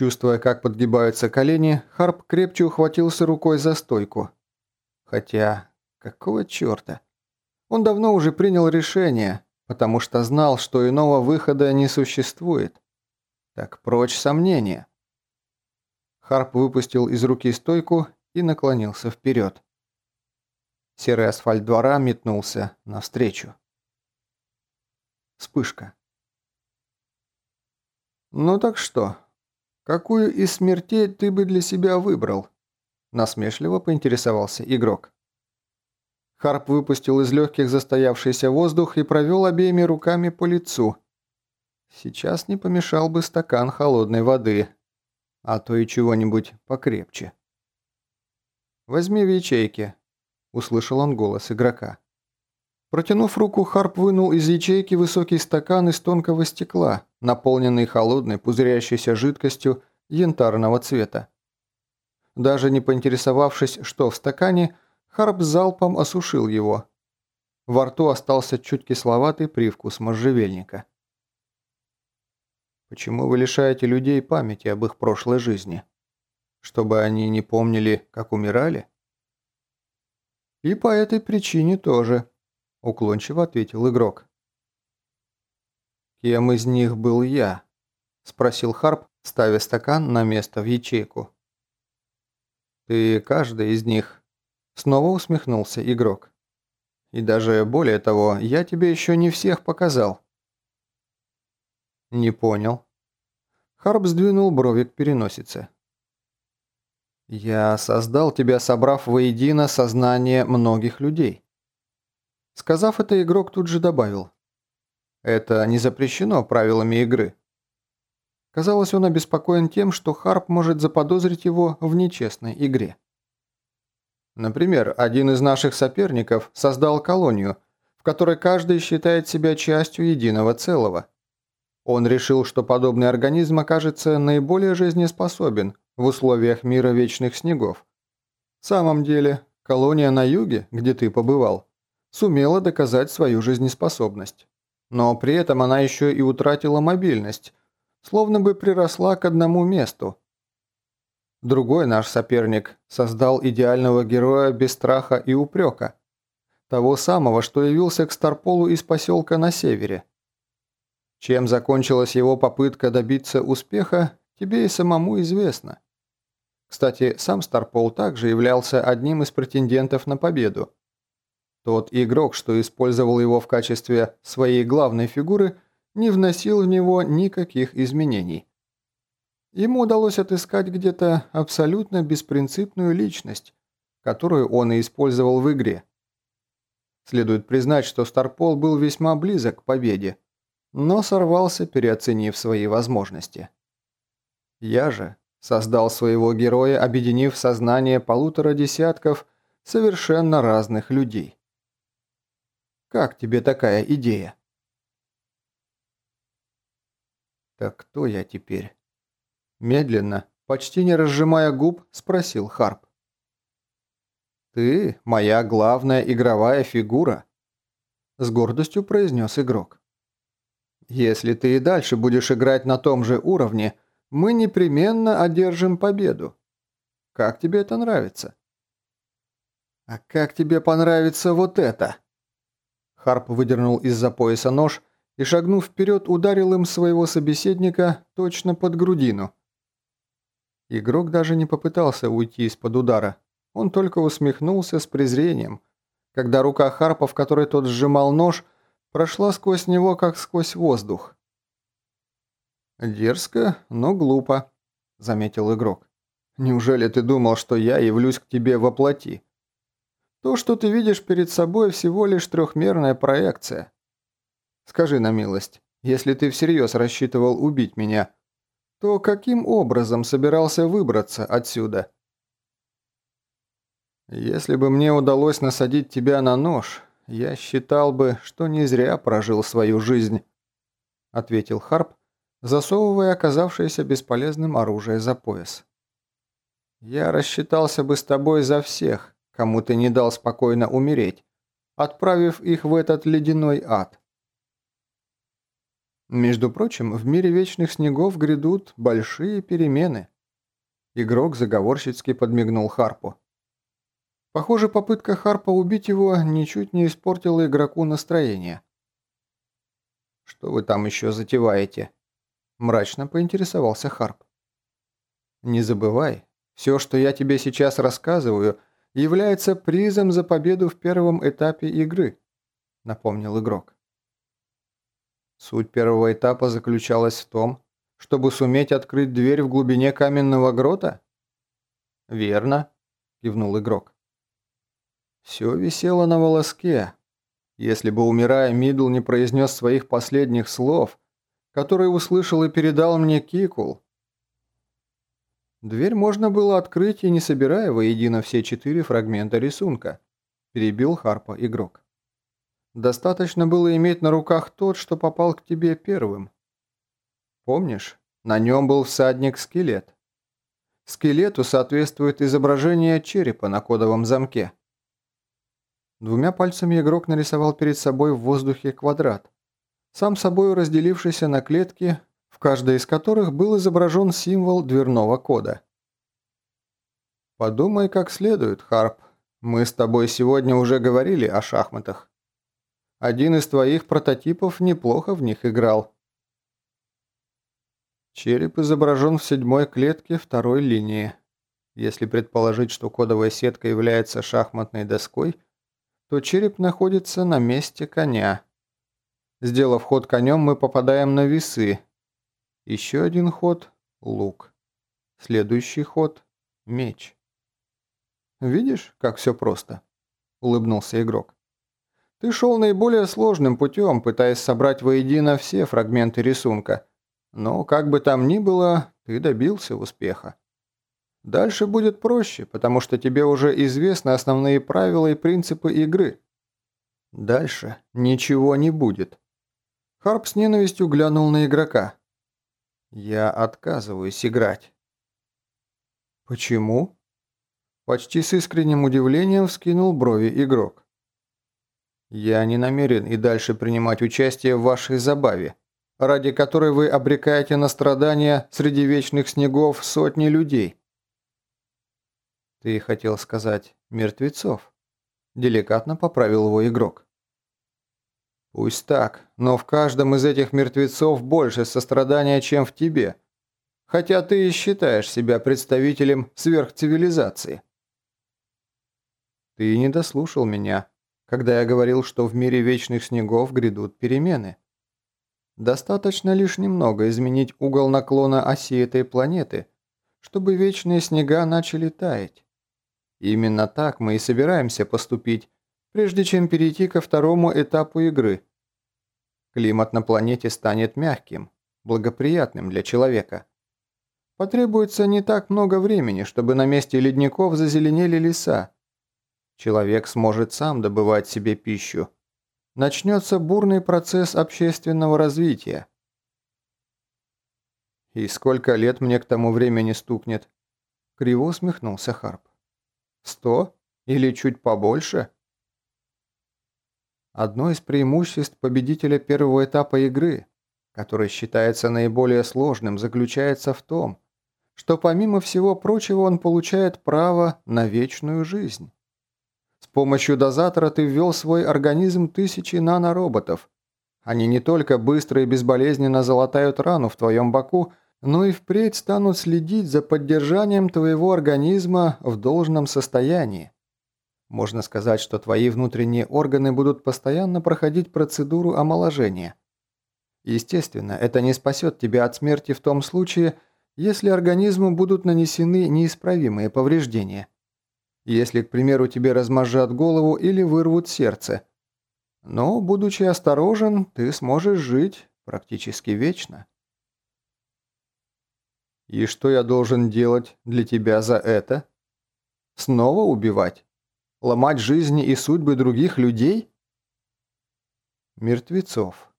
Чувствуя, как подгибаются колени, Харп крепче ухватился рукой за стойку. Хотя, какого черта? Он давно уже принял решение, потому что знал, что иного выхода не существует. Так прочь сомнения. Харп выпустил из руки стойку и наклонился вперед. Серый асфальт двора метнулся навстречу. Вспышка. «Ну так что, какую из смертей ты бы для себя выбрал?» Насмешливо поинтересовался игрок. Харп выпустил из легких застоявшийся воздух и провел обеими руками по лицу. Сейчас не помешал бы стакан холодной воды, а то и чего-нибудь покрепче. «Возьми в ячейке», – услышал он голос игрока. Протянув руку, Харп вынул из ячейки высокий стакан из тонкого стекла, наполненный холодной, пузырящейся жидкостью янтарного цвета. Даже не поинтересовавшись, что в стакане, Харп залпом осушил его. Во рту остался чуть кисловатый привкус можжевельника. Почему вы лишаете людей памяти об их прошлой жизни? Чтобы они не помнили, как умирали? И по этой причине тоже, уклончиво ответил игрок. «Кем из них был я?» – спросил Харп, ставя стакан на место в ячейку. «Ты каждый из них», – снова усмехнулся игрок. «И даже более того, я тебе еще не всех показал». «Не понял». Харп сдвинул брови к переносице. «Я создал тебя, собрав воедино сознание многих людей». Сказав это, игрок тут же добавил. «Это не запрещено правилами игры». Казалось, он обеспокоен тем, что Харп может заподозрить его в нечестной игре. Например, один из наших соперников создал колонию, в которой каждый считает себя частью единого целого. Он решил, что подобный организм окажется наиболее жизнеспособен в условиях мира вечных снегов. В самом деле, колония на юге, где ты побывал, сумела доказать свою жизнеспособность. Но при этом она еще и утратила мобильность, словно бы приросла к одному месту. Другой наш соперник создал идеального героя без страха и упрека. Того самого, что явился к Старполу из поселка на севере. Чем закончилась его попытка добиться успеха, тебе и самому известно. Кстати, сам Старпол также являлся одним из претендентов на победу. Тот игрок, что использовал его в качестве своей главной фигуры, не вносил в него никаких изменений. Ему удалось отыскать где-то абсолютно беспринципную личность, которую он и использовал в игре. Следует признать, что Старпол был весьма близок к победе, но сорвался, переоценив свои возможности. Я же Создал своего героя, объединив сознание полутора десятков совершенно разных людей. Как тебе такая идея? Так кто я теперь? Медленно, почти не разжимая губ, спросил Харп. «Ты моя главная игровая фигура», – с гордостью произнес игрок. «Если ты и дальше будешь играть на том же уровне, – мы непременно одержим победу. Как тебе это нравится? А как тебе понравится вот это? Харп выдернул из-за пояса нож и, шагнув вперед, ударил им своего собеседника точно под грудину. Игрок даже не попытался уйти из-под удара. Он только усмехнулся с презрением, когда рука Харпа, в которой тот сжимал нож, прошла сквозь него, как сквозь воздух. «Дерзко, но глупо», – заметил игрок. «Неужели ты думал, что я явлюсь к тебе во плоти? То, что ты видишь перед собой, всего лишь трехмерная проекция. Скажи на милость, если ты всерьез рассчитывал убить меня, то каким образом собирался выбраться отсюда?» «Если бы мне удалось насадить тебя на нож, я считал бы, что не зря прожил свою жизнь», – ответил Харп, засовывая оказавшееся бесполезным оружие за пояс. «Я рассчитался бы с тобой за всех, кому ты не дал спокойно умереть, отправив их в этот ледяной ад». Между прочим, в мире вечных снегов грядут большие перемены. Игрок заговорщицки подмигнул Харпу. Похоже, попытка Харпа убить его ничуть не испортила игроку настроение. «Что вы там еще затеваете?» Мрачно поинтересовался Харп. «Не забывай, все, что я тебе сейчас рассказываю, является призом за победу в первом этапе игры», напомнил игрок. Суть первого этапа заключалась в том, чтобы суметь открыть дверь в глубине каменного грота? Верно, кивнул игрок. Все висело на волоске. Если бы, умирая, Мидл не произнес своих последних слов, которые услышал и передал мне Кикул. Дверь можно было открыть и не собирая воедино все четыре фрагмента рисунка, перебил Харпа игрок. Достаточно было иметь на руках тот, что попал к тебе первым. Помнишь, на нем был всадник-скелет. Скелету соответствует изображение черепа на кодовом замке. Двумя пальцами игрок нарисовал перед собой в воздухе квадрат, сам собой разделившийся на клетки, в каждой из которых был изображен символ дверного кода. «Подумай как следует, Харп. Мы с тобой сегодня уже говорили о шахматах. Один из твоих прототипов неплохо в них играл. Череп изображен в седьмой клетке второй линии. Если предположить, что кодовая сетка является шахматной доской, то череп находится на месте коня. Сделав ход конем, мы попадаем на весы. Еще один ход – лук. Следующий ход – меч. «Видишь, как все просто?» – улыбнулся игрок. Ты шел наиболее сложным путем, пытаясь собрать воедино все фрагменты рисунка. Но, как бы там ни было, ты добился успеха. Дальше будет проще, потому что тебе уже известны основные правила и принципы игры. Дальше ничего не будет. Харп с ненавистью глянул на игрока. «Я отказываюсь играть». «Почему?» Почти с искренним удивлением вскинул брови игрок. Я не намерен и дальше принимать участие в вашей забаве, ради которой вы обрекаете на страдания среди вечных снегов сотни людей. Ты хотел сказать «мертвецов», – деликатно поправил его игрок. Пусть так, но в каждом из этих мертвецов больше сострадания, чем в тебе, хотя ты и считаешь себя представителем сверхцивилизации. Ты не дослушал меня, когда я говорил, что в мире вечных снегов грядут перемены. Достаточно лишь немного изменить угол наклона оси этой планеты, чтобы вечные снега начали таять. именно так мы и собираемся поступить, прежде чем перейти ко второму этапу игры. Климат на планете станет мягким, благоприятным для человека. Потребуется не так много времени, чтобы на месте ледников зазеленели леса, Человек сможет сам добывать себе пищу. Начнется бурный процесс общественного развития. «И сколько лет мне к тому времени стукнет?» Криво усмехнулся Харп. «Сто? Или чуть побольше?» Одно из преимуществ победителя первого этапа игры, который считается наиболее сложным, заключается в том, что помимо всего прочего он получает право на вечную жизнь. С помощью дозатора ты ввел в свой организм тысячи нанороботов. Они не только быстро и безболезненно залатают рану в твоем боку, но и впредь станут следить за поддержанием твоего организма в должном состоянии. Можно сказать, что твои внутренние органы будут постоянно проходить процедуру омоложения. Естественно, это не спасет тебя от смерти в том случае, если организму будут нанесены неисправимые повреждения если, к примеру, тебе размозжат голову или вырвут сердце. Но, будучи осторожен, ты сможешь жить практически вечно. И что я должен делать для тебя за это? Снова убивать? Ломать жизни и судьбы других людей? Мертвецов.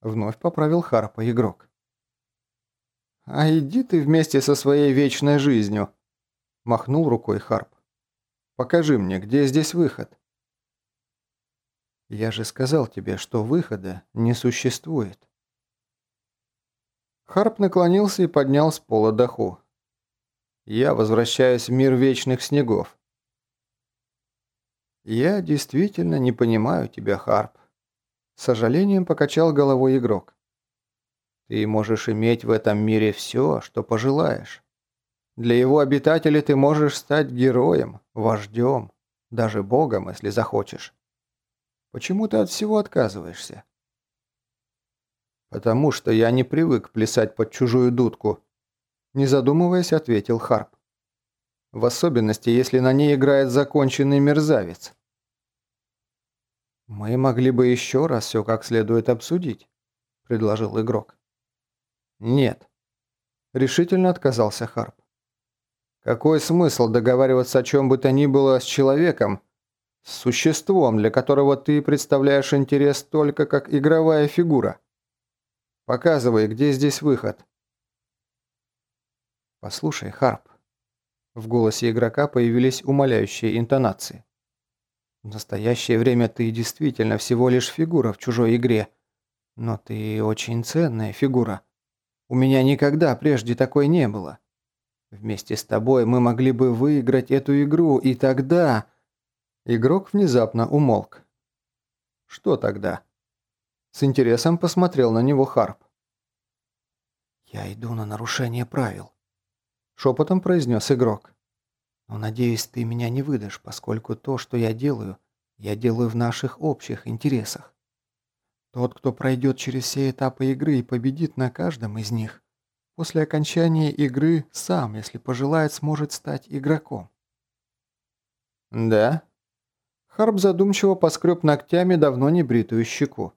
Вновь поправил Харпа игрок. «А иди ты вместе со своей вечной жизнью», – махнул рукой Харп. Покажи мне, где здесь выход?» «Я же сказал тебе, что выхода не существует». Харп наклонился и поднял с пола доху. «Я возвращаюсь в мир вечных снегов». «Я действительно не понимаю тебя, Харп», — с сожалением покачал головой игрок. «Ты можешь иметь в этом мире все, что пожелаешь. Для его обитателей ты можешь стать героем, вождем, даже богом, если захочешь. Почему ты от всего отказываешься?» «Потому что я не привык плясать под чужую дудку», – не задумываясь, ответил Харп. «В особенности, если на ней играет законченный мерзавец». «Мы могли бы еще раз все как следует обсудить», – предложил игрок. «Нет», – решительно отказался Харп. «Какой смысл договариваться о чем бы то ни было с человеком, с существом, для которого ты представляешь интерес только как игровая фигура?» Показывай, где здесь выход. Послушай, Харп. В голосе игрока появились умоляющие интонации. В настоящее время ты действительно всего лишь фигура в чужой игре. Но ты очень ценная фигура. У меня никогда прежде такой не было. Вместе с тобой мы могли бы выиграть эту игру, и тогда... Игрок внезапно умолк. Что тогда? С интересом посмотрел на него Харп. «Я иду на нарушение правил», – шепотом произнес игрок. «Но надеюсь, ты меня не выдашь, поскольку то, что я делаю, я делаю в наших общих интересах. Тот, кто пройдет через все этапы игры и победит на каждом из них, после окончания игры сам, если пожелает, сможет стать игроком». «Да?» Харп задумчиво поскреб ногтями давно не бритую щеку.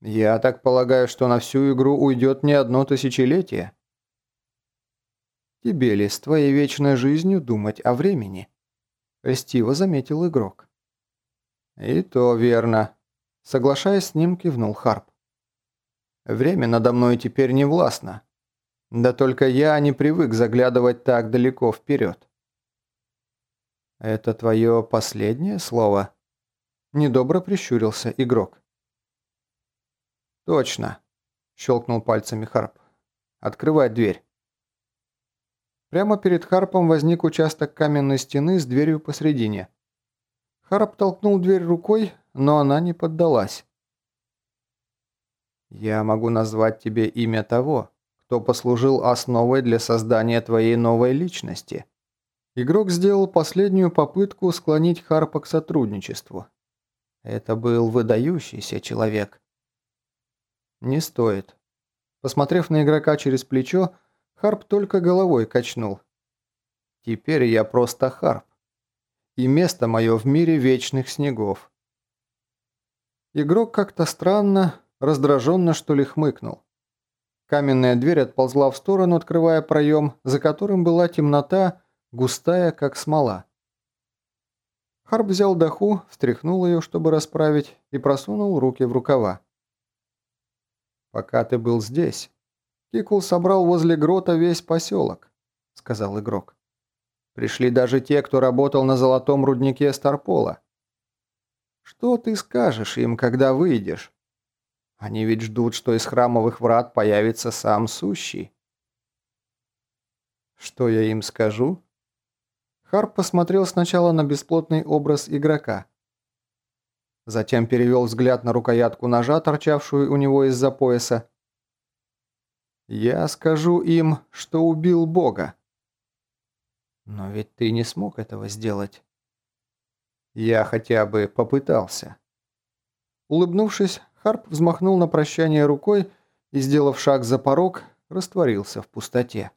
Я так полагаю, что на всю игру уйдет не одно тысячелетие. Тебе ли с твоей вечной жизнью думать о времени? Льстиво заметил игрок. И то верно. Соглашаясь с ним, кивнул Харп. Время надо мной теперь не властно. Да только я не привык заглядывать так далеко вперед. Это твое последнее слово? Недобро прищурился игрок. «Точно», – щелкнул пальцами Харп. «Открывай дверь». Прямо перед Харпом возник участок каменной стены с дверью посредине. Харп толкнул дверь рукой, но она не поддалась. «Я могу назвать тебе имя того, кто послужил основой для создания твоей новой личности». Игрок сделал последнюю попытку склонить Харпа к сотрудничеству. Это был выдающийся человек. «Не стоит». Посмотрев на игрока через плечо, Харп только головой качнул. «Теперь я просто Харп. И место мое в мире вечных снегов». Игрок как-то странно, раздраженно что ли хмыкнул. Каменная дверь отползла в сторону, открывая проем, за которым была темнота, густая, как смола. Харп взял доху, встряхнул ее, чтобы расправить, и просунул руки в рукава пока ты был здесь. Кикул собрал возле грота весь поселок», — сказал игрок. «Пришли даже те, кто работал на золотом руднике Старпола. Что ты скажешь им, когда выйдешь? Они ведь ждут, что из храмовых врат появится сам Сущий». «Что я им скажу?» Харп посмотрел сначала на бесплотный образ игрока, Затем перевел взгляд на рукоятку ножа, торчавшую у него из-за пояса. «Я скажу им, что убил Бога». «Но ведь ты не смог этого сделать». «Я хотя бы попытался». Улыбнувшись, Харп взмахнул на прощание рукой и, сделав шаг за порог, растворился в пустоте.